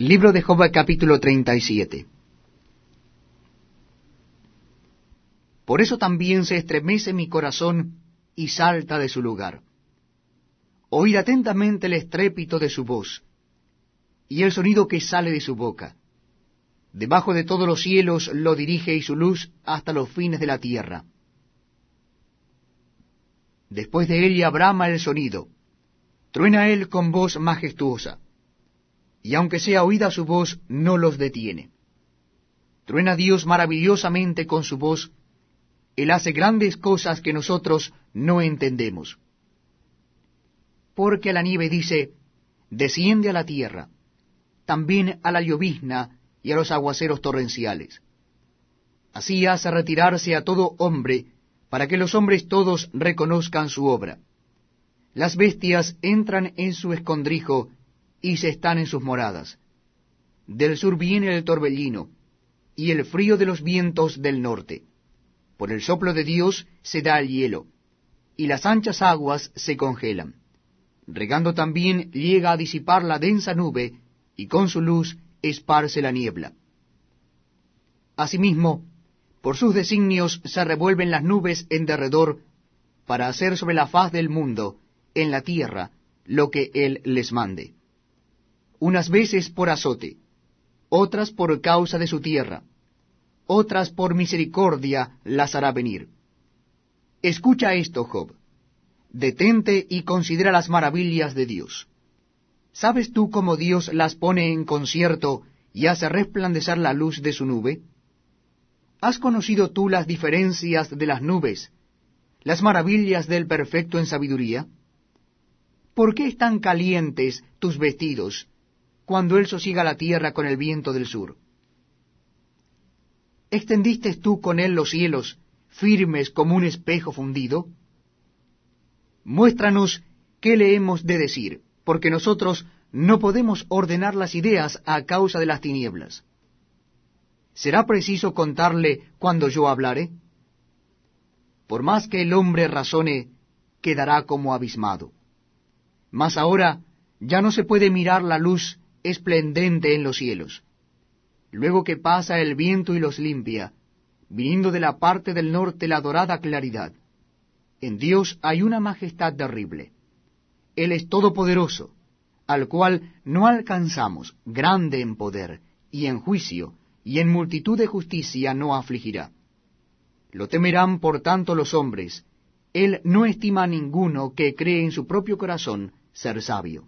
Libro de Job capítulo 37 Por eso también se estremece mi corazón y salta de su lugar. Oíd atentamente el estrépito de su voz y el sonido que sale de su boca. Debajo de todos los cielos lo dirige y su luz hasta los fines de la tierra. Después de él y abrama el sonido, truena él con voz majestuosa y aunque sea oída su voz, no los detiene. Truena Dios maravillosamente con su voz, Él hace grandes cosas que nosotros no entendemos. Porque a la nieve dice, desciende a la tierra, también a la llovizna y a los aguaceros torrenciales. Así hace retirarse a todo hombre, para que los hombres todos reconozcan su obra. Las bestias entran en su escondrijo, y se están en sus moradas. Del sur viene el torbellino, y el frío de los vientos del norte. Por el soplo de Dios se da el hielo, y las anchas aguas se congelan. Regando también llega a disipar la densa nube, y con su luz esparce la niebla. Asimismo, por sus designios se revuelven las nubes en derredor, para hacer sobre la faz del mundo, en la tierra, lo que Él les mande unas veces por azote, otras por causa de su tierra, otras por misericordia las hará venir. Escucha esto, Job. Detente y considera las maravillas de Dios. ¿Sabes tú cómo Dios las pone en concierto y hace resplandecer la luz de su nube? ¿Has conocido tú las diferencias de las nubes, las maravillas del perfecto en sabiduría? ¿Por qué están calientes tus vestidos cuando él sosiega la tierra con el viento del sur. ¿Extendiste tú con él los cielos, firmes como un espejo fundido? Muéstranos qué le hemos de decir, porque nosotros no podemos ordenar las ideas a causa de las tinieblas. ¿Será preciso contarle cuando yo hablare? Por más que el hombre razone, quedará como abismado. Mas ahora ya no se puede mirar la luz esplendente en los cielos. Luego que pasa el viento y los limpia, viniendo de la parte del norte la dorada claridad. En Dios hay una majestad terrible. Él es todopoderoso, al cual no alcanzamos, grande en poder, y en juicio, y en multitud de justicia no afligirá. Lo temerán por tanto los hombres, él no estima a ninguno que cree en su propio corazón ser sabio.